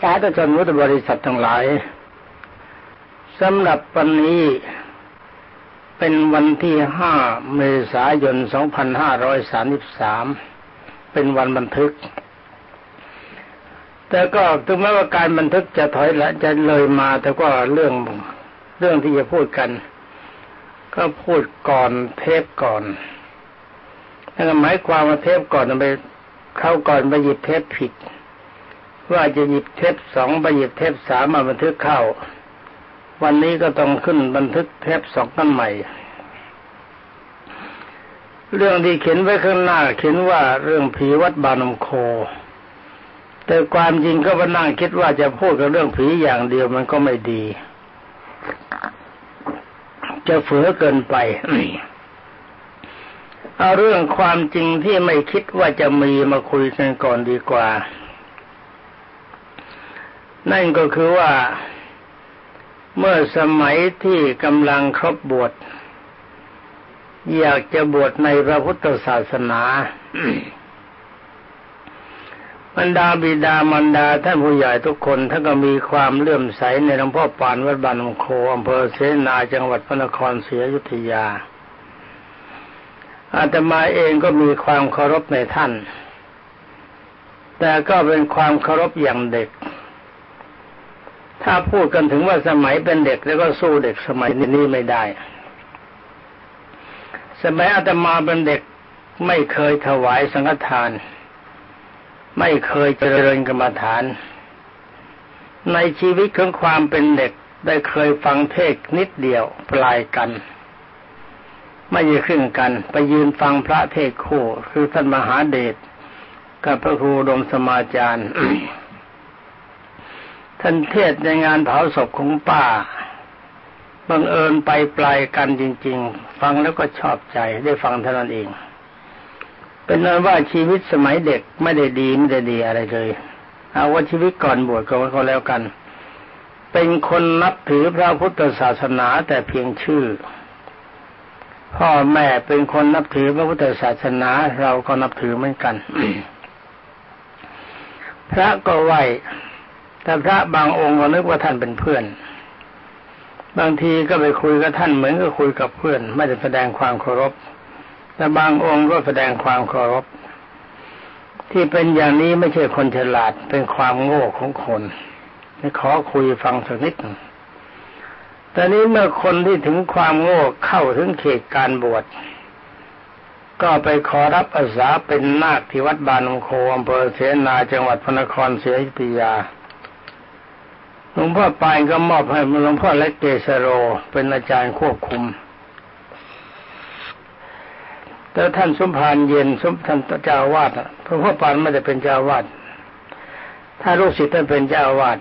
สาธุชนวุฒิบริษัททั้งหลายสำหรับวันนี้เป็นวันที่ห้าเมษายนสองพันห้าร้อยสามิบสามเป็นวันบันทึก แต่ก็ถึงแม้ว่าการบันทึกจะถอยและจะเลยมา แต่ก็เรื่องเรื่องที่จะพูดกัน ก็พูดก่อนเทปก่อนนั่นหมายความว่าเทปก่อนไปเข้าก่อนไปหยิบเทปผิด ว่าจะหยิบเทปสองไปหยิบเทปสามมาบันทึกเข้า วันนี้ก็ต้องขึ้นบันทึกเทปสองนั่นใหม่ เรื่องที่เขียนไว้ข้างหน้า เขียนว่าเรื่องผีวัดบานมโค แต่ความจริงก็มานั่งคิดว่าจะพูดกับเรื่องผีอย่างเดียวมันก็ไม่ดี จะเฟือเกินไปเอาเรื่องความจริงที่ไม่คิดว่าจะมีมาคุยกันก่อนดีกว่า นั่นก็คือว่าเมื่อสมัยที่กำลังครบบวชอยากจะบวชในพระพุทธศาสนาบรรดาบิดามารดาท่านผู้ใหญ่ทุกคนท่านก็มีความเลื่อมใสในหลวงพ่อปานวัดบ้านมโคอำเภอเสนาจังหวัดพระนครศรีอยุธยาอาตมาเองก็มีความเคารพในท่าน แต่ก็เป็นความเคารพอย่างเด็ก ถ้าพูดกันถึงว่าสมัยเป็นเด็กแล้วก็สู้เด็กสมัยนี้ไม่ได้ สมัยอาตมาเป็นเด็กไม่เคยถวายสังฆทาน ไม่เคยเจริญกรรมฐาน ในชีวิตของความเป็นเด็กได้เคยฟังเทศนิดเดียวปลายกัน ไม่ยืครึ่งกัน ไปยืนฟังพระเทศคู่ คือท่านมหาเดชกับพระครูดมสมาจารย์ ท่านเทศในงานเผาศพของป้าบังเอิญไปปลายกันจริง ๆ ฟังแล้วก็ชอบใจได้ฟังเท่านั้นเอง เป็นนั้นว่าชีวิตสมัยเด็กไม่ได้ดีไม่ได้ดีอะไรเลย เอาว่าชีวิตก่อนบวชก็ก็แล้วกัน เป็นคนนับถือพระพุทธศาสนาแต่เพียงชื่อ พ่อแม่เป็นคนนับถือพระพุทธศาสนาเราก็นับถือเหมือนกัน พระก็ไหว แต่พระบางองค์ก็นึกว่าท่านเป็นเพื่อน บางทีก็ไปคุยกับท่านเหมือนกับคุยกับเพื่อน ไม่ได้แสดงความเคารพ แต่บางองค์ก็แสดงความเคารพ ที่เป็นอย่างนี้ไม่ใช่คนฉลาดเป็นความโง่ของคนขอคุยฟังสักนิดแต่นี้เมื่อคนที่ถึงความโง่เข้าถึงเขตการบวชก็ไปขอรับอาสาเป็นนาคที่วัดบานงโคอำเภอเสนาจังหวัดพระนครศรีอยุธยา ลวงพ่อปายก็มอบให้หลวงพ่อเล็กเกษโร เป็นอาจารย์ควบคุม แต่ท่านสมภารเย็นสมท่านเจ้าวาดพระพ่อปานไม่ได้เป็นเจ้าวาดถ้าลูกศิษย์ท่านเป็นเจ้าวาด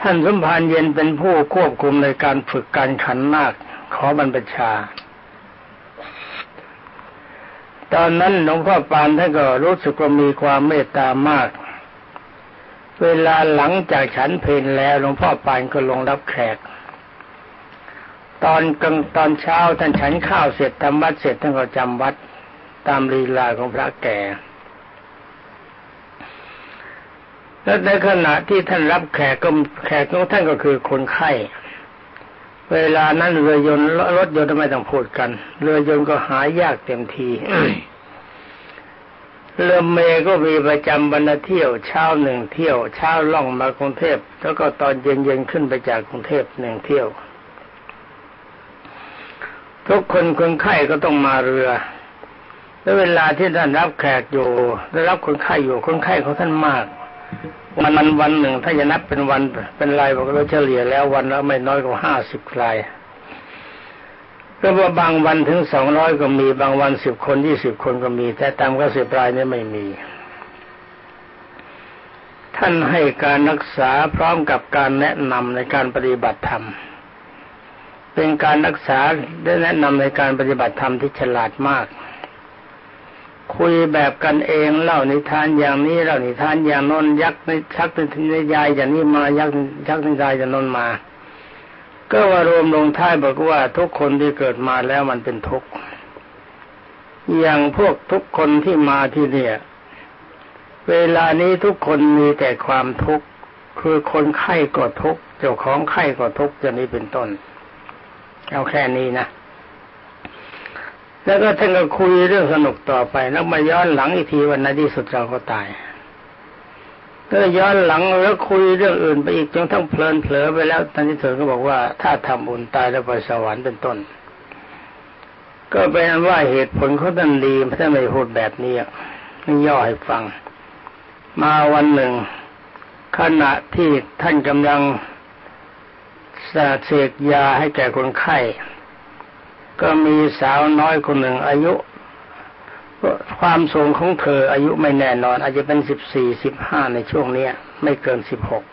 ท่านสมภารเย็นเป็นผู้ควบคุมในการฝึกการขันนาคขอบรรพชา ตอนนั้นหลวงพ่อปานท่านก็รู้สึกว่ามีความเมตตามาก เวลาหลังจากฉันเพลแล้วหลวงพ่อปานก็ลงรับแขก ตอนกลางตอนเช้าท่านฉันข้าวเสร็จทำวัดเสร็จท่านก็จำวัดตามลีลาของพระแก่แล้วในขณะที่ท่านรับแขกก็แขกของท่านก็คือคนไข้ เวลานั้นเรือยนต์รถยนต์ไม่ต้องพูดกัน เรือยนต์ก็หายากเต็มที เรือเมก็มีประจำบรรณเที่ยวเช้าหนึ่งเที่ยวเช้าล่องมากรุงเทพแล้วก็ตอนเย็นๆขึ้นไปจากกรุงเทพหนึ่งเที่ยว ทุกคนคนไข้ก็ต้องมาเรือแล้วเวลาที่ท่านรับแขกอยู่ได้รับคนไข้อยู่คนไข้ของท่านมากวันวันวันหนึ่งถ้าจะนับเป็นวันเป็นรายบอกเราเฉลี่ยแล้ววันละไม่น้อยกว่าห้าสิบราย ก็ว่าบางวันถึงสองร้อยก็มีบางวันสิบคนยี่สิบคนก็มี แต่ตามก็สิบรายนี่ไม่มี ท่านให้การรักษาพร้อมกับการแนะนำในการปฏิบัติธรรม เป็นการรักษาได้แนะนำในการปฏิบัติธรรมที่ฉลาดมาก คุยแบบกันเองเล่านิทานอย่างนี้เล่านิทานอย่างนนยักษ์ในชักในยายอย่างนี้มายักษ์ชักในยายจะนนมา ก็ว่ารวมลงท้ายบอกว่าทุกคนที่เกิดมาแล้วมันเป็นทุกข์อย่างพวกทุกคนที่มาที่เนี่ย เวลานี้ทุกคนมีแต่ความทุกข์คือคนไข้ก็ทุกข์เจ้าของไข้ก็ทุกข์อย่างนี้เป็นต้นเอาแค่นี้นะแล้วก็ท่านก็คุยเรื่องสนุกต่อไป แล้วมาย้อนหลังอีกทีวันในที่สุดเราก็ตาย ก็ย้อนหลังแล้วคุยเรื่องอื่นไปอีกจนทั้งเพลินเผลอไปแล้วตอนที่เธอก็บอกว่า ถ้าทำบุญตายแล้วไปสวรรค์เป็นต้น ก็เป็นว่าเหตุผลเขาท่านดีท่านไม่พูดแบบนี้นี่ย่อให้ฟัง มาวันหนึ่ง ขณะที่ท่านกำลังสาเสกยาให้แก่คนไข้ ก็มีสาวน้อยคนหนึ่งอายุ ความสูงของเธออายุไม่แน่นอน อาจจะเป็นสิบสี่สิบห้าในช่วงนี้ไม่เกินสิบหก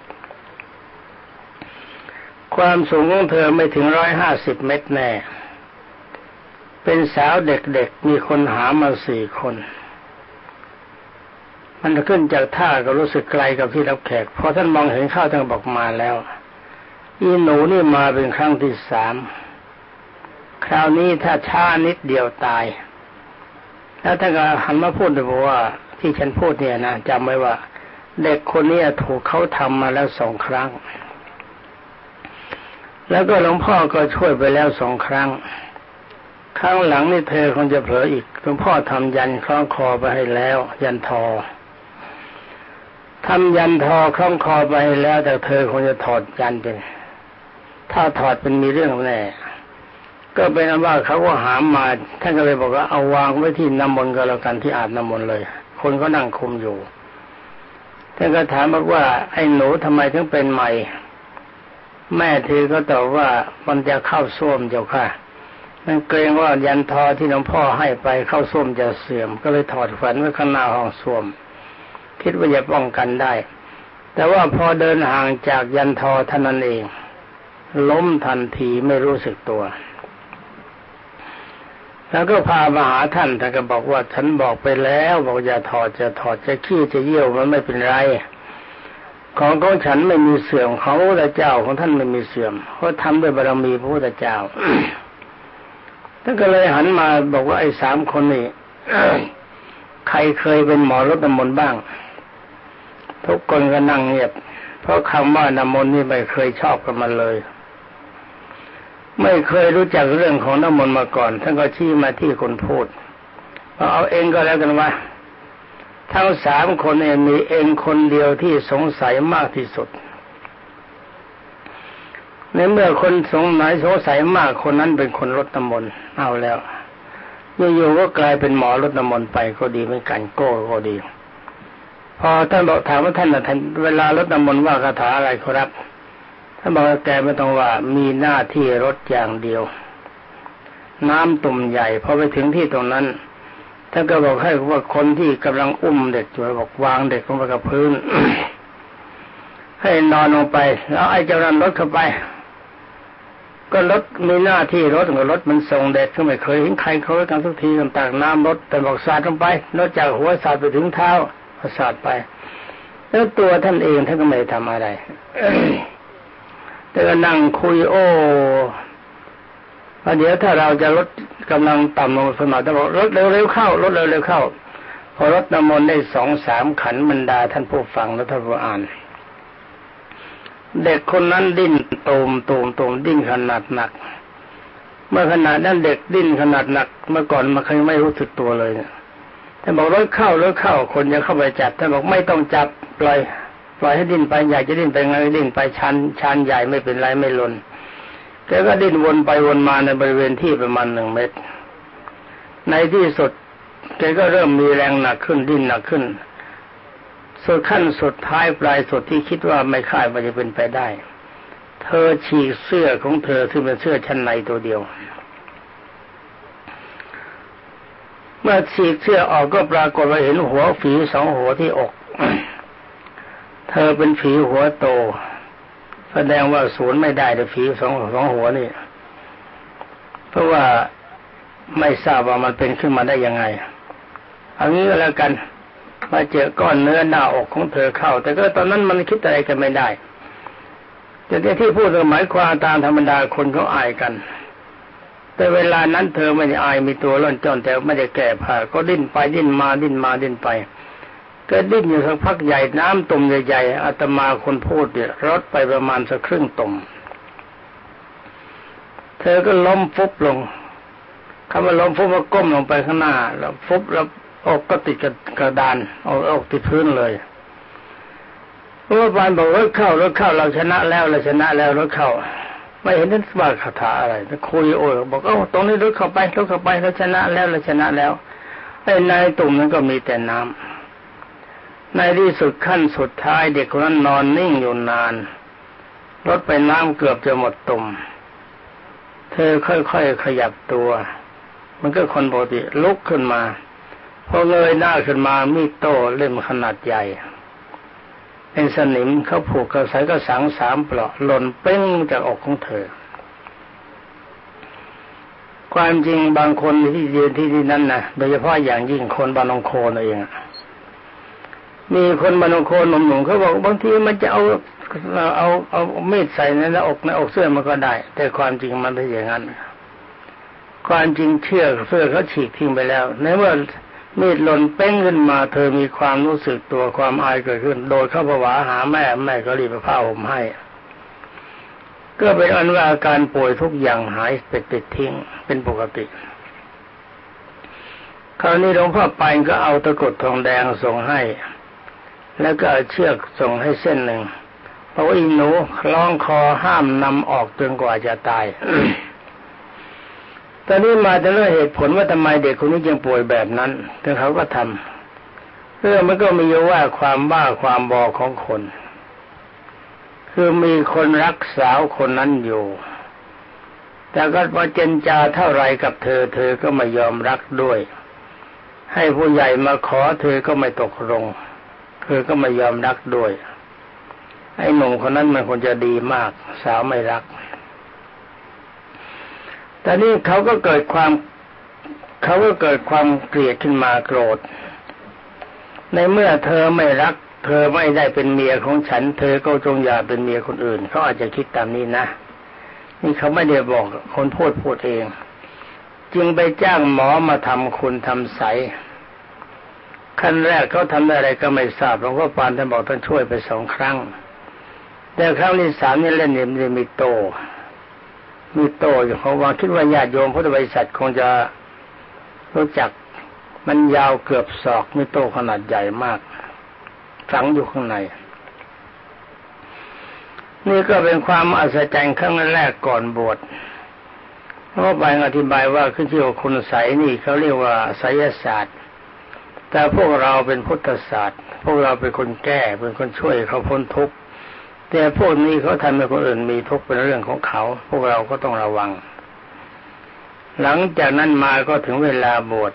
ความสูงของเธอไม่ถึงร้อยห้าสิบเมตรแน่ เป็นสาวเด็กๆ มีคนหามาสี่คน มันขึ้นจากท่าก็รู้สึกไกลกับที่รับแขก พอท่านมองเห็นข้าวท่านบอกมาแล้ว อีหนูนี่มาเป็นครั้งที่สาม คราวนี้ถ้าช้านิดเดียวตาย แล้วท่านก็หันมาพูดเลยบอกว่า ที่ฉันพูดเนี่ยนะจำไว้ว่า เด็กคนนี้ถูกเขาทำมาแล้วสองครั้ง แล้วก็หลวงพ่อก็ช่วยไปแล้วสองครั้ง ครั้งหลังนี่เธอคงจะเผลออีกหลวงพ่อทำยันคล้องคอไปให้แล้ว ยันทอทำยันทอคล้องคอไปให้แล้วแต่เธอคงจะถอดยันเป็น ถ้าถอดเป็นมีเรื่องแน่ ก็เป็นว่าเขาก็หามมา ท่านก็เลยบอกว่าเอาวางไว้ที่น้ำมนต์ก็แล้วกันที่อาบน้ำมนต์เลย คนก็นั่งคุมอยู่ ท่านก็ถามบอกว่า ไอ้หนูทำไมถึงเป็นใหม่ แม่เธอก็ตอบว่ามันจะเข้าส้วมเจ้าค่ะมันเกรงว่ายันทอที่หลวงพ่อให้ไปเข้าส้วมจะเสื่อม ก็เลยถอดฝันไว้ข้างหน้าห้องส้วม คิดว่าจะป้องกันได้ แต่ว่าพอเดินห่างจากยันทอท่านั้นเอง ล้มทันทีไม่รู้สึกตัว แล้วก็พามาหาท่านท่านก็บอกว่าฉันบอกไปแล้วบอกอย่าถอดจะถอดจะขี้จะเยี่ยวมันไม่เป็นไร ของของฉันไม่มีเสื่อมของพระเจ้าของท่านไม่มีเสื่อมเพราะทำด้วยบารมีพระพุทธเจ้าท่านก็เลยหันมาบอกว่าไอ้สามคนนี่ใครเคยเป็นหมอรถน้ำมนต์บ้าง ทุกคนก็นั่งเงียบ เพราะคำว่าน้ำมนต์นี่ไม่เคยชอบกันมาเลย ไม่เคยรู้จักเรื่องของน้ำมนต์มาก่อน ท่านก็ชี้มาที่คนพูดเอาเองก็แล้วกันว่าทั้งสามคนเนี่ยมีเองคนเดียวที่สงสัยมากที่สุด ในเมื่อคนสงสัยสงสัยมากคนนั้นเป็นคนลดน้ำมนต์เอาแล้วอยู่ๆก็กลายเป็นหมอลดน้ำมนต์ไปก็ดีเหมือนกันโก้ก็ดี พอท่านบอกถามว่าท่านท่านเวลาลดน้ำมนต์ว่าคาถาอะไรครับ ท่านบอกแกไม่ต้องว่ามีหน้าที่รถอย่างเดียว น้ำตุ่มใหญ่พอไปถึงที่ตรงนั้นท่านก็บอกให้ว่าคนที่กำลังอุ้มเด็กอยู่บอกวางเด็กลงไปกับพื้น ให้นอนลงไป แล้วไอ้เจ้านั้นรถเข้าไป ก็รถมีหน้าที่รถกับรถมันส่งเด็กก็ไม่เคยเห็นใครเขากันสักทีต่างน้ำรถแต่บอกสาดลงไปรถจากหัวสาดไปถึงเท้าสาดไป แล้วตัวท่านเองท่านก็ไม่ทำอะไร แต่ก็นั่งคุยโอ้เดี๋ยวถ้าเราจะลดกำลังต่ำลงสมาธิบอกลดเร็วๆเข้าลดเร็วๆเข้า พอลดน้ำมนต์ได้สองสามขันบรรดาท่านผู้ฟังและท่านผู้อ่าน เด็กคนนั้นดิ้นตูมตูมตูมดิ้นขนาดหนัก เมื่อขนาดนั้นเด็กดิ้นขนาดหนัก เมื่อก่อนมันเคยไม่รู้สึกตัวเลยเนี่ยท่านบอกรถเข้ารถเข้าคนจะเข้าไปจับท่านบอกไม่ต้องจับปล่อย ปล่อยให้ดิ้นไปอยากจะดิ้นไปไงดิ้นไปชันชันใหญ่ไม่เป็นไรไม่ลนแกก็ดิ้นวนไปวนมาในบริเวณที่ประมาณหนึ่งเมตร ในที่สุดแกก็เริ่มมีแรงหนักขึ้นดิ้นหนักขึ้นสุดขั้นสุดท้ายปลายสุดที่คิดว่าไม่คาดว่าจะเป็นไปได้ เธอฉีกเสื้อของเธอซึ่งเป็นเสื้อชั้นในตัวเดียว เมื่อฉีกเสื้อออกก็ปรากฏว่าเห็นหัวฝีสองหัวที่อก เธอเป็นผีหัวโต แสดงว่าศูนย์ไม่ได้แต่ผีสองสองหัวนี่ เพราะว่าไม่ทราบว่ามันเป็นขึ้นมาได้ยังไงอันนี้ก็แล้วกันมาเจอก้อนเนื้อหน้าอกของเธอเข้า แต่ก็ตอนนั้นมันคิดอะไรกันไม่ได้แต่ที่พูดหมายความตามธรรมดาคนเขาอายกัน แต่เวลานั้นเธอไม่ได้อายมีตัวร่อนจอนแต่ไม่ได้แก่ผ้าก็ดิ้นไปดิ้นมาดิ้นมาดิ้นไป ก็ดิ้นอยู่สักพักใหญ่น้ำตุ่มใหญ่ๆอาตมาคนพูดเนี่ยรถไปประมาณสักครึ่งตุ่มเธอก็ล้มฟุบลงคำว่าล้มฟุบก็ก้มลงไปข้างหน้า แล้วฟุบแล้วอกก็ติดกับกระดานอกอกติดพื้นเลยพระบาลบอกรถเข้ารถเข้าเราชนะแล้วเราชนะแล้วรถเข้า ไม่เห็นท่านว่าคาถาอะไรแต่คุยโอ้ยบอกเอ้าตรงนี้รถเข้าไปรถเข้าไปเราชนะแล้วเราชนะแล้วไอ้ในตุ่มนั้นก็มีแต่น้ำ ในที่สุดขั้นสุดท้ายเด็กคนนั้นนอนนิ่งอยู่นานรถไปน้ำเกือบจะหมดตุ่ม เธอค่อยๆขยับตัว มันก็คนปกติลุกขึ้นมาพอเงยหน้าขึ้นมามีดโต้เล่มขนาดใหญ่เป็นสนิมเขาผูกกระสายกระสังสามเปลาะหล่นเป้งจากอกของเธอ ความจริงบางคนที่ยืนที่ที่นั่นนะโดยเฉพาะอย่างยิ่งคนบานองโคนเอง มีคนบานองโคนหนุ่มๆเขาบอกบางทีมันจะเอาเอาเอามีดใส่ในหน้าอกในอกเสื้อมันก็ได้ แต่ความจริงมันไม่อย่างนั้นความจริงเชื่อเสื้อเขาฉีกทิ้งไปแล้วในเมื่อมีดหล่นเป้งขึ้นมา เธอมีความรู้สึกตัวความอายเกิดขึ้น โดยเข้าผวาหาแม่แม่ก็รีบไปผ้าห่มให้ ก็เป็นอันว่าอาการป่วยทุกอย่างหายไปติดทิ้งเป็นปกติ คราวนี้หลวงพ่อไปก็เอาตะกรุดทองแดงส่งให้ แล้วก็เอาเชือกส่งให้เส้นหนึ่งเพราะว่าอีหนูล้องคอห้ามนำออกจนกว่าจะตายตอนนี้มาจะเรื่องเหตุผลว่าทำไมเด็กคนนี้ยังป่วยแบบนั้นแต่เขาก็ทำเรื่องมันก็มีว่าความบ้าความบอของคน คือมีคนรักสาวคนนั้นอยู่ แต่ก็พอเจนจาเท่าไรกับเธอ เธอก็ไม่ยอมรักด้วย ให้ผู้ใหญ่มาขอเธอก็ไม่ตกลง เธอก็ไม่ยอมรักด้วย ไอ้หนุ่มคนนั้นมันคงจะดีมาก สาวไม่รัก แต่นี่เขาก็เกิดความเขาก็เกิดความเกลียดขึ้นมาโกรธ ในเมื่อเธอไม่รัก เธอไม่ได้เป็นเมียของฉัน เธอก็จงอย่าเป็นเมียคนอื่น เขาอาจจะคิดตามนี้นะ นี่เขาไม่ได้บอกคนพูดพูดเอง จึงไปจ้างหมอมาทำคุณทำใส ขั้นแรกเขาทำอะไรก็ไม่ทราบหลวงพ่อปานท่านบอกท่านช่วยไปสองครั้ง แต่ครั้งที่สามนี่เล่นเนมีโต มีโตอยู่เขาว่าคิดว่าญาติโยมพุทธบริษัทคงจะรู้จักมันยาวเกือบศอกมีโตขนาดใหญ่มากฝังอยู่ข้างใน นี่ก็เป็นความอัศจรรย์ครั้งแรกก่อนบวชเพราะไปอธิบายว่าขึ้นชื่อว่าคุณใสนี่เขาเรียกว่าไสยศาสตร์ แต่พวกเราเป็นพุทธศาสตร์ พวกเราเป็นคนแก้เป็นคนช่วยเขาพ้นทุกข์แต่พวกนี้เขาทำให้คนอื่นมีทุกข์เป็นเรื่องของเขา พวกเราก็ต้องระวัง หลังจากนั้นมาก็ถึงเวลาบวช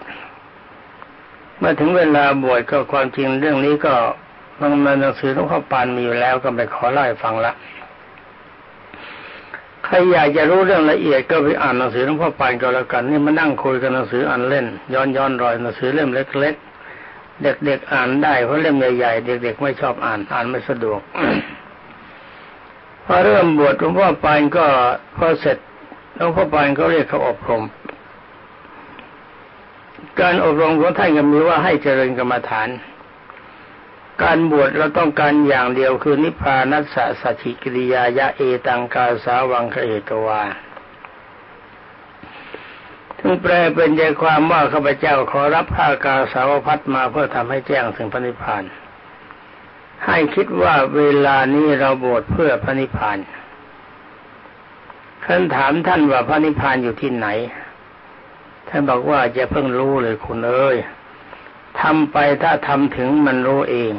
เมื่อถึงเวลาบวชก็ความจริงเรื่องนี้ก็มันหนังสือหลวงพ่อปานมีอยู่แล้วก็ไปขอเล่าให้ฟังละใครอยากจะรู้เรื่องละเอียดก็ไปอ่านหนังสือหลวงพ่อปานก็แล้วกัน นี่มานั่งคุยกันหนังสืออ่านเล่น ย้อนย้อนรอยหนังสือเล่มเล็กๆ เด็กๆอ่านได้เพราะเล่มใหญ่ๆเด็กๆไม่ชอบอ่านอ่านไม่สะดวกพอเริ่มบวชหลวงพ่อปานก็พอเสร็จหลวงพ่อปานเขาเรียกเขาอบรม การอบรมของท่านก็มีว่าให้เจริญกรรมฐาน การบวชเราต้องการอย่างเดียวคือนิพพานัสสะสัจิกิริยายะเอตังกาสาวังคเอตวา แปลเป็นใจความว่าข้าพเจ้าขอรับผ้ากาสาวพัดมาเพื่อทำให้แจ้งถึงพระนิพพาน ให้คิดว่าเวลานี้เราบวชเพื่อพระนิพพานท่านถามท่านว่าพระนิพพานอยู่ที่ไหน ท่านบอกว่าจะเพิ่งรู้เลยคุณเอ้ยทำไปถ้าทำถึงมันรู้เอง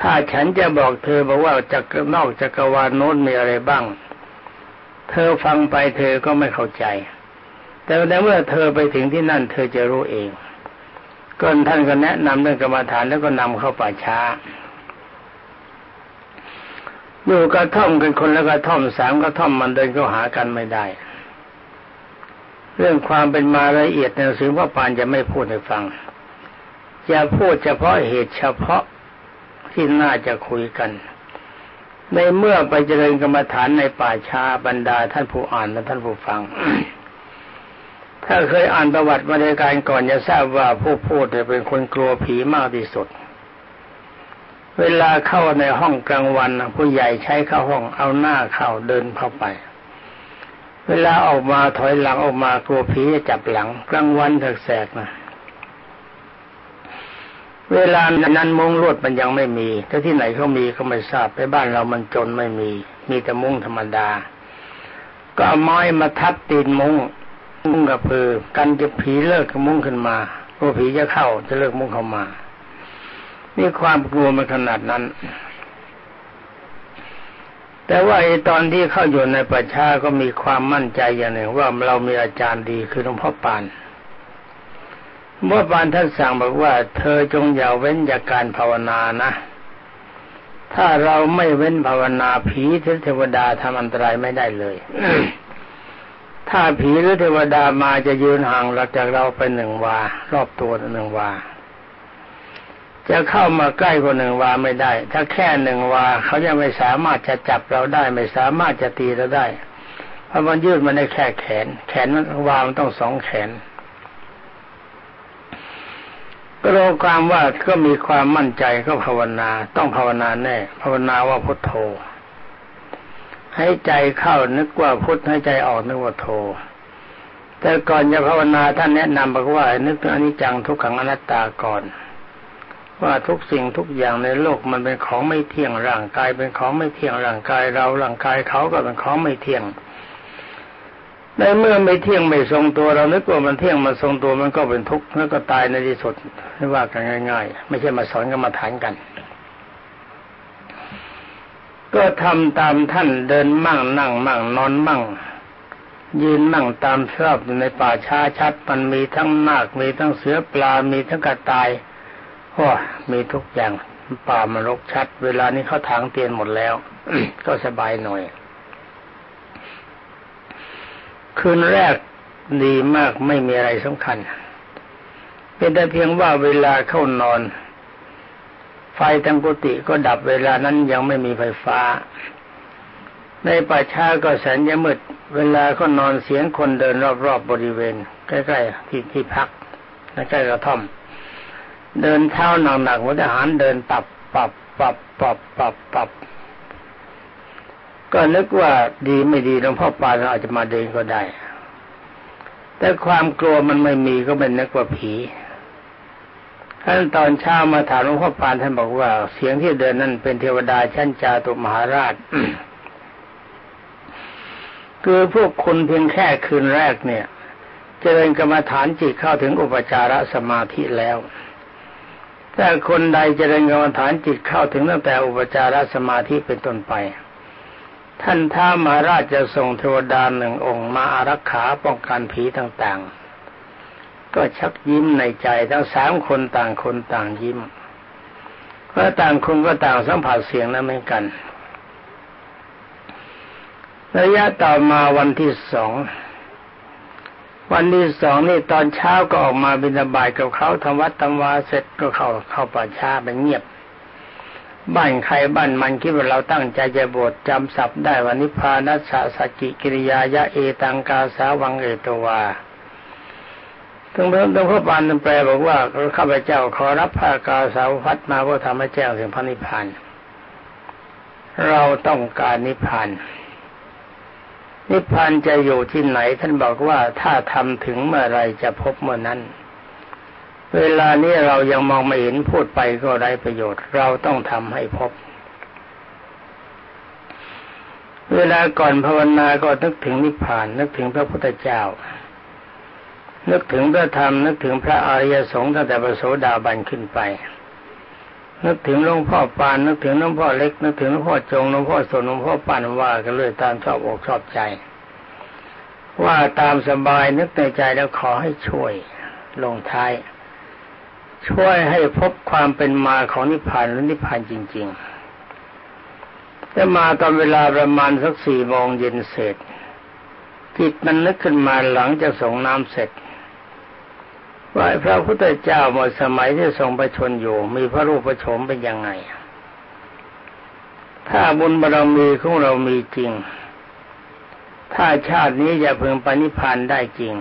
ถ้าฉันจะบอกเธอบอกว่าจักนอกจักรวาลโน้นมีอะไรบ้าง เธอฟังไปเธอก็ไม่เข้าใจ แต่ในเมื่อเธอไปถึงที่นั่น เธอจะรู้เองก็ท่านก็แนะนำเรื่องกรรมฐานแล้วก็นำเข้าป่าช้าอยู่กระท่อมกันคนแล้วกระท่อมสามกระท่อมมันเดินเข้าหากันไม่ได้ เรื่องความเป็นมาละเอียดในหนังสือพระปานจะไม่พูดให้ฟังจะพูดเฉพาะเหตุเฉพาะที่น่าจะคุยกัน ในเมื่อไปเจริญกรรมฐานในป่าชาบรรดาท่านผู้อ่านและท่านผู้ฟัง ถ้าเคยอ่านประวัติมาในการก่อนจะทราบว่าผู้พูดเป็นคนกลัวผีมากที่สุด เวลาเข้าในห้องกลางวันผู้ใหญ่ใช้เข้าห้องเอาหน้าเข้าเดินเข้าไป เวลาออกมาถอยหลังออกมากลัวผีจะจับหลัง กลางวันแสกๆนะเวลานั้นมุ้งลวดมันยังไม่มีถ้าที่ไหนเขามีก็ไม่ทราบไปบ้านเรามันจนไม่มี มีแต่มุ้งธรรมดา ก็เอาไม้มาทับตีนมุ้ง มุ้งกับพือกันจะผีเลิกมุ้งขึ้นมาพวผีจะเข้าจะเลิกมุ้งเข้ามา นี่ความกลัวมันขนาดนั้น แต่ว่าไอ้ตอนที่เข้าอยู่ในประชาก็มีความมั่นใจอย่างหนึ่ง ว่าเรามีอาจารย์ดีคือหลวงพ่อปานเมื่อปานท่านสั่งบอกว่า เธอจงอย่าเว้นจากการภาวนานะ ถ้าเราไม่เว้นภาวนาผีเทวดาทำอันตรายไม่ได้เลย ถ้าผีหรือเทวดามาจะยืนห่างหลักจากเราไปหนึ่งวา รอบตัวหนึ่งวา จะเข้ามาใกล้กว่าหนึ่งวาไม่ได้ ถ้าแค่หนึ่งวาเขายังไม่สามารถจะจับเราได้ ไม่สามารถจะตีเราได้ เพราะมันยืดมันได้แค่แขน แขนมันวามันต้องสองแขนก็รู้ความว่าก็มีความมั่นใจก็ภาวนา ต้องภาวนาแน่ ภาวนาว่าพุทโธ ให้ใจเข้านึกว่าพุทธให้ใจออกนึกว่าโธแต่ก่อนจะภาวนาท่านแนะนำบอกว่านึกถึงอนิจจังทุกขังอนัตตาก่อน ว่าทุกสิ่งทุกอย่างในโลกมันเป็นของไม่เที่ยงร่างกาย เป็นของไม่เที่ยงร่างกายเราร่างกายเขาก็เป็นของไม่เที่ยงในเมื่อไม่เที่ยงไม่ทรงตัวเรานึกว่ามันเที่ยงมันทรงตัวมันก็เป็นทุกข์แล้วก็ตายในที่สุดไม่ว่ากันง่าย ๆ ไม่ใช่มาสอนกันมาถานกัน ก็ทำตามท่านเดินมั่งนั่งมั่งนอนมั่ง ยืนนั่งตามชอบอยู่ในป่าช้าชัดมันมีทั้งนาคมีทั้งเสือปลา มีทั้งกระต่ายโอ้มีทุกอย่างป่ามันรกชัด เวลานี้เขาถางเตียนหมดแล้วก็สบายหน่อย คืนแรกดีมากไม่มีอะไรสำคัญ เป็นแต่เพียงว่าเวลาเข้านอน ไฟทางกุฏิก็ดับเวลานั้นยังไม่มีไฟฟ้า ในป่าช้าก็แสนยมืด เวลาเขานอนเสียงคนเดินรอบๆบบริเวณ ใกล้ๆที่ที่พักใกล้ๆกระท่อม เดินเท้าหนักๆหัวทหารเดินปับปับปับปับปับปับก็นึกว่าดีไม่ดีหลวงพ่อปานอาจจะมาเดินก็ได้ แต่ความกลัวมันไม่มีก็เป็นนึกว่าผี ท่านตอนเช้ามาถามหลวงพ่อปานท่านบอกว่า เสียงที่เดินนั่นเป็นเทวดาชั้นจาตุมหาราชคือพวกคุณเพียงแค่คืนแรกเนี่ยเจริญกรรมฐานจิตเข้าถึงอุปจารสมาธิแล้วถ้าคนใดจริญกรรมฐานจิตเข้าถึงตั้งแต่อุปจารสมาธิเป็นต้นไป ท่านท้ามาราชจะส่งเทวดาหนึ่งองค์มาอารักขาป้องกันผีต่างๆ ก็ชักยิ้มในใจทั้งสามคนต่างคนต่างยิ้มเพราะต่างคนก็ต่างสัมผัสเสียงนั้นเหมือนกันระยะต่อมาวันที่สองวันที่สองนี่ตอนเช้าก็ออกมาบิณฑบาตกับเขาทำวัดทำวาเสร็จก็เข้าเข้าป่าช้าไปเงียบ บ้านใครบ้านมันคิดว่าเราตั้งใจจะบวชจำศัพท์ได้วันนิพพานัสสะสกิกิริยายะเอตังกาสาวังเอตวา ถึงเพิ่มต้องพระปานแปลบอกว่าข้าพเจ้าขอรับผ้ากาสาวพัดมาเพื่อทำให้แจ้งถึงพระนิพพาน เราต้องการนิพพาน นิพพานจะอยู่ที่ไหน ท่านบอกว่าถ้าทำถึงเมื่อไรจะพบเมื่อนั้น เวลานี้เรายังมองไม่เห็นพูดไปก็ไร้ประโยชน์ เราต้องทำให้พบ เวลาก่อนภาวนาก็นึกถึงนิพพานนึกถึงพระพุทธเจ้า นึกถึงพระธรรมนึกถึงพระอริยสงฆ์ตั้งแต่พระโสดาบันขึ้นไป นึกถึงหลวงพ่อปาน นึกถึงหลวงพ่อเล็ก นึกถึงหลวงพ่อจงหลวงพ่อสนหลวงพ่อปานว่ากันเลยตามชอบอกชอบใจ ว่าตามสบายนึกในใจแล้วขอให้ช่วยลงท้าย ช่วยให้พบความเป็นมาของนิพพานและนิพพานจริงๆแต่มาตอนเวลาประมาณสักสี่โมงเย็นเสร็จจิตมันนึกขึ้นมาหลังจากส่งน้ำเสร็จ ว่าพระพุทธเจ้าหมดสมัยที่ทรงประชนอยู่ มีพระรูปประชมเป็นยังไง ถ้าบุญบารมีของเรามีจริง ถ้าชาตินี้จะพึงปณิพานได้จริง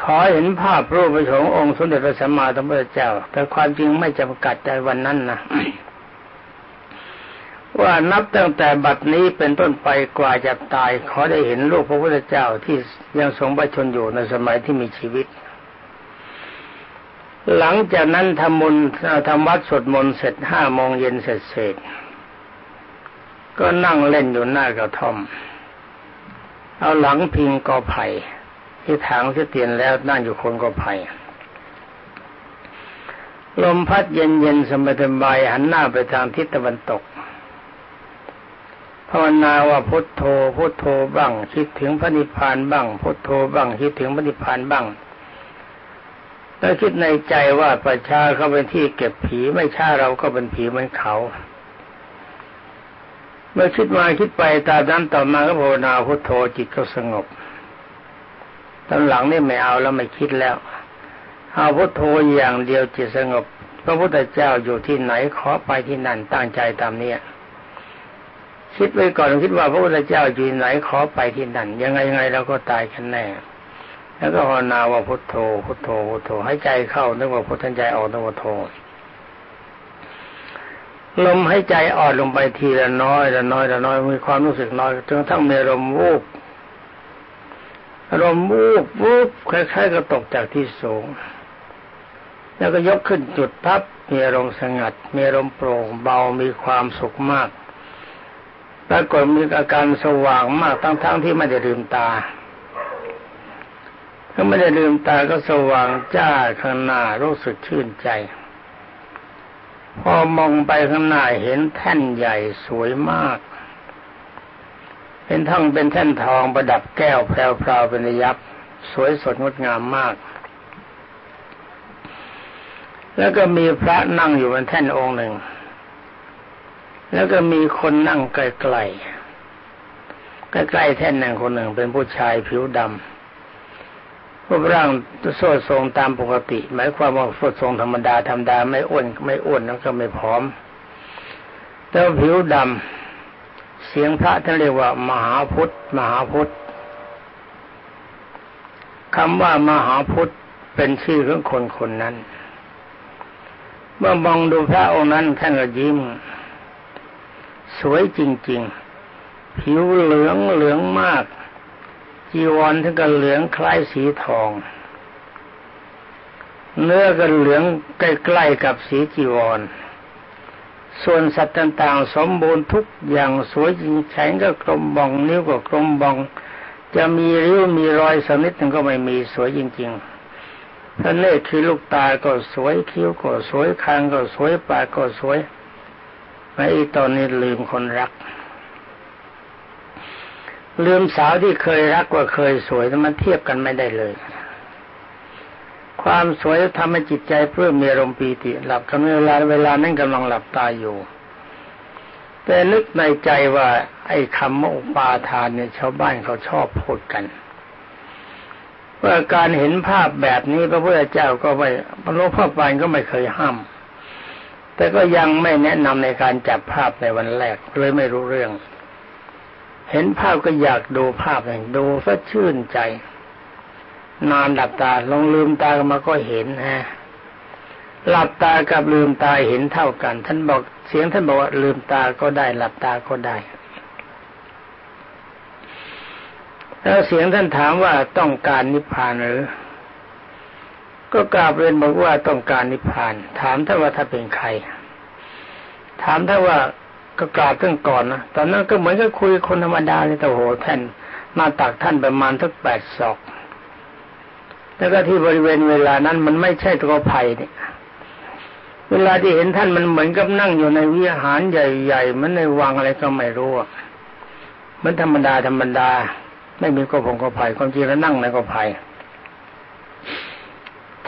ขอเห็นภาพรูปพระสงฆ์องค์สมเด็จพระสัมมาสัมพุทธเจ้า แต่ความจริงไม่จำกัดใจวันนั้นนะ ว่านับตั้งแต่บัดนี้เป็นต้นไปกว่าจะตายขอได้เห็นรูปพระพุทธเจ้าที่ยังทรงประชนอยู่ในสมัยที่มีชีวิต หลังจากนั้นทำมนทำวัดสวดมนต์เสร็จห้าโมงเย็นเสร็จเสร็จก็นั่งเล่นอยู่หน้ากระท่อม เอาหลังพิงกอไผ่ที่ถางที่เตียนแล้วนั่งอยู่คนกอไผ่ลมพัดเย็นเย็นสบายสบายหันหน้าไปทางทิศตะวันตก ภาวนาว่าพุทโธพุทโธบ้าง คิดถึงพระนิพพานบ้าง พุทโธบ้าง คิดถึงพระนิพพานบ้าง แล้วคิดในใจว่าประชาเขาเป็นที่เก็บผีไม่ช่เราก็เป็นผีเหมือนเขา เมื่อคิดมาคิดไปตานั้นต่อมาก็ภาวนาพุทโธจิตก็สงบตอนหลังนี่ไม่เอาแล้วไม่คิดแล้วเอาพุทโธอย่างเดียวจิตสงบ พระพุทธเจ้าอยู่ที่ไหนขอไปที่นั่นตั้งใจตามเนี้ย คิดไว้ก่อนคิดว่าพระพุทธเจ้าอยู่ไหนขอไปที่นั่นยังไงยังไงเราก็ตายกันแน่ แล้วก็ภาวนาว่าพุทโธพุทโธพุทโธให้ใจเข้านึกว่าพุทธันใจออกนึกว่าโธลมให้ใจอ่อนลงไปทีละน้อยละน้อยละน้อยมีความรู้สึกน้อยจนทั้งมีลมวูบลมวูบวูบคล้ายๆกับตกจากที่สูง แล้วก็ยกขึ้นจุดพับมีอารมณ์สงัด มีอารมณ์โปร่งเบามีความสุขมาก รากฏมีอาการสว่างมากทั้งๆทที่ไม่ได้ลืมตาถ้าไม่ได้ลืมตาก็สว่างจ้าข้างหน้ารู้สึกชื่นใจ พอมองไปข้างหน้าเห็นแท่นใหญ่สวยมาก เป็นทั้งเป็นแท่นทองประดับแก้วแพรวๆเป็นยับ สวยสดงดงามมาก แล้วก็มีพระนั่งอยู่บนแท่นองค์หนึ่ง แล้วก็มีคนนั่งใกล้ๆใกล้ๆแท่นนั่งคนหนึ่งเป็นผู้ชายผิวดำรูปร่างโซ่ทรงตามปกติ หมายความว่าโซ่ทรงธรรมดาธรรมดาไม่อ้วนไม่อ้วนแล้วก็ไม่ผอม แต่ผิวดำเสียงพระท่านเรียกว่า มหาพุทธมหาพุทธคำว่ามหาพุทธเป็นชื่อของคนคนนั้น เมื่อมองดูพระองค์นั้นท่านก็ยิ้ม สวยจริง ๆ ผิวเหลืองเหลืองมาก จีวรทั้งกันเหลืองคล้ายสีทอง เนื้อกันเหลืองใกล้ๆกับสีจีวร ส่วนสัตว์ต่างๆ สมบูรณ์ทุกอย่างสวยจริงแขนก็กลมบอง นิ้วก็กลมบอง จะมีริ้วมีรอยสนิดหนึ่งก็ไม่มีสวยจริงๆท่านเนตคือลูกตาก็สวยคิ้วก็สวยคางก็สวยปากก็สวย ไอ้ตอนนี้ลืมคนรัก ลืมสาวที่เคยรักว่าเคยสวยมันเทียบกันไม่ได้เลย ความสวยทำให้จิตใจเพื่อมีอารมณ์ปีติ หลับกันเวลาเวลานั้นกำลังหลับตาอยู่ แต่นึกในใจว่า ไอ้คำว่าอุปาทานเนี่ยชาวบ้านเขาชอบพูดกันว่าการเห็นภาพแบบนี้พระพุทธเจ้าก็ไม่พระโลภะปานก็ไม่เคยห้าม แต่ก็ยังไม่แนะนำในการจับภาพในวันแรกเลยไม่รู้เรื่อง เห็นภาพก็อยากดูภาพเลยดูซะชื่นใจ นอนหลับตาลองลืมตามาก็เห็นฮะหลับตากับลืมตาเห็นเท่ากัน ท่านบอกเสียงท่านบอกว่าลืมตาก็ได้ หลับตาก็ได้ แล้วเสียงท่านถามว่าต้องการนิพพานหรือ ก็กราบเรียนบอกว่าต้องการนิพพาน ถามท่านว่าถ้าเป็นใคร ถามท่านว่าก็กราบตั้งก่อนนะตอนนั้นก็เหมือนกับคุยคนธรรมดาเลยแต่โหท่านมาตักท่านประมาณทักแปดศอก แล้วก็ที่บริเวณเวลานั้นมันไม่ใช่ตัวภัยเนี่ย เวลาที่เห็นท่านมันเหมือนกับนั่งอยู่ในวิหารใหญ่ๆมันในวังอะไรก็ไม่รู้มันธรรมดาธรรมดา ไม่มีก็ผงก็ภัยความจริงแล้วนั่งในก็ภัย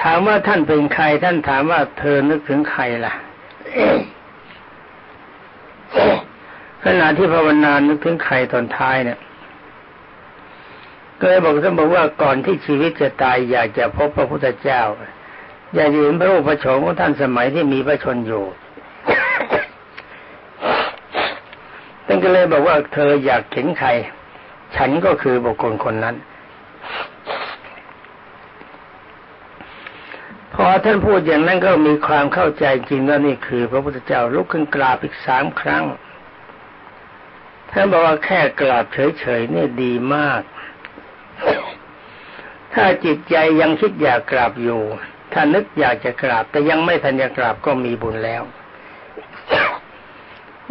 ถามว่าท่านเป็นใคร ท่านถามว่าเธอนึกถึงใครล่ะขณะที่ภาวนานึกถึงใครตอนท้ายเนี่ยก็เลยบอกท่านบอกว่าก่อนที่ชีวิตจะตายอยากจะพบพระพุทธเจ้า อยากจะเห็นพระรูปพระโฉมของท่านสมัยที่มีพระชนอยู่ท่านก็เลยบอกว่าเธออยากเห็นใคร ฉันก็คือบุคคลคนนั้น พ อท่านพูดอย่างนั้นก็มีความเข้าใจจริงว่านี่คือ พระพุทธเจ้าลุกขึ้นกราบอีกสามครั้งท่านบอกว่าแค่กราบเฉยๆนี่ดีมาก ถ้าจิตใจยังคิดอยากกราบอยู่ ถ้านึกอยากจะกราบ แต่ยังไม่ทันจะกราบก็มีบุญแล้ว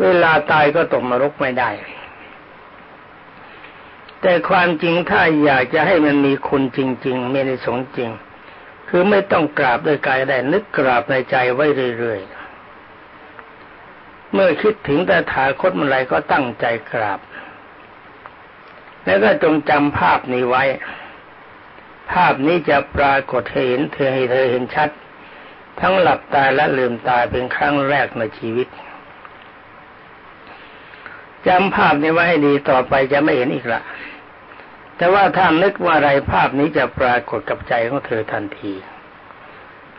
เวลาตายก็ตกนรกไม่ได้ แต่ความจริงถ้าอยากจะให้มันมีคุณจริง ๆ ไม่ได้สงจริง คือไม่ต้องกราบด้วยกายได้นึกกราบในใจไว้เรื่อยๆ เมื่อคิดถึงแต่ถาคตเมื่อไรก็ตั้งใจกราบ แล้วก็จงจำภาพนี้ไว้ ภาพนี้จะปรากฏให้เห็นเธอให้เธอเห็นชัด ทั้งหลับตาและลืมตาเป็นครั้งแรกในชีวิตจำภาพนี้ไว้ให้ดีต่อไปจะไม่เห็นอีกละ แต่ว่าถ้านึกว่าอะไรภาพนี้จะปรากฏกับใจของเธอทันที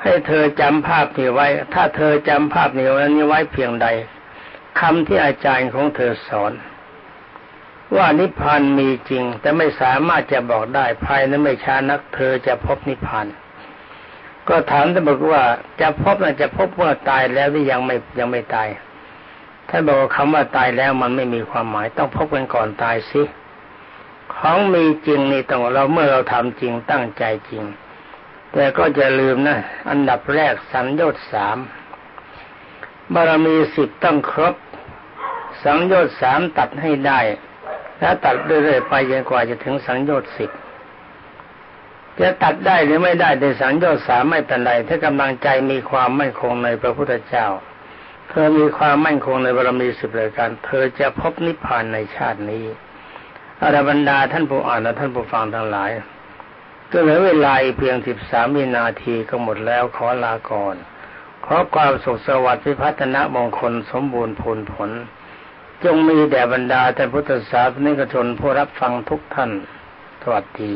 ให้เธอจำภาพนี้ไว้ ถ้าเธอจำภาพนี้ไว้เพียงใดคำที่อาจารย์ของเธอสอน ว่านิพพานมีจริง แต่ไม่สามารถจะบอกได้ภายในไม่ช้านัก เธอจะพบนิพพานก็ถามท่านบอกว่าจะพบน่ะจะพบเมื่อตายแล้วหรือยังไม่ยังไม่ตายท่านบอกว่าคำว่าตายแล้วมันไม่มีความหมาย ต้องพบกันก่อนตายสิ ของมีจริงนี่ต้องเราเมื่อเราทำจริงตั้งใจจริง แต่ก็จะลืมนะ อันดับแรกสังโยชน์สามบารมีสิบต้องครบ สังโยชน์สามตัดให้ได้ แล้วตัดเรื่อยๆไปจนกว่าจะถึงสังโยชน์สิบจะตัดได้หรือไม่ได้ในสังโยชน์สามไม่เป็นไร ถ้ากำลังใจมีความมั่นคงในพระพุทธเจ้า เธอมีความมั่นคงในบารมีสิบเลยการ เธอจะพบนิพพานในชาตินี้ อรบรรดาท่านผู้อ่านและท่านผู้ฟังทั้งหลาย ก็เหลือเวลาเพียงสิบสามวินาทีก็หมดแล้วขอลาก่อน ขอความสุขสวัสดิ์พิพัฒนมงคลสมบูรณ์ผลผล จงมีแด่บรรดาท่านพุทธศาสนิกชนผู้รับฟังทุกท่าน สวัสดี